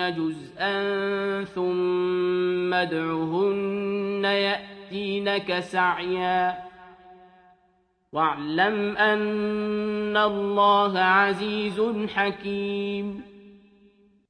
جزءا ثم ادعهن يأتينك سعيا واعلم أن الله عزيز حكيم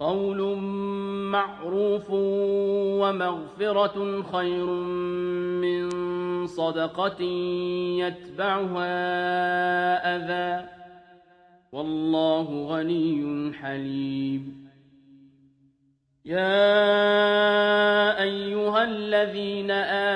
قول معروف ومغفرة خير من صدقة يتبعها أذى. والله غني حليم. يا أيها الذين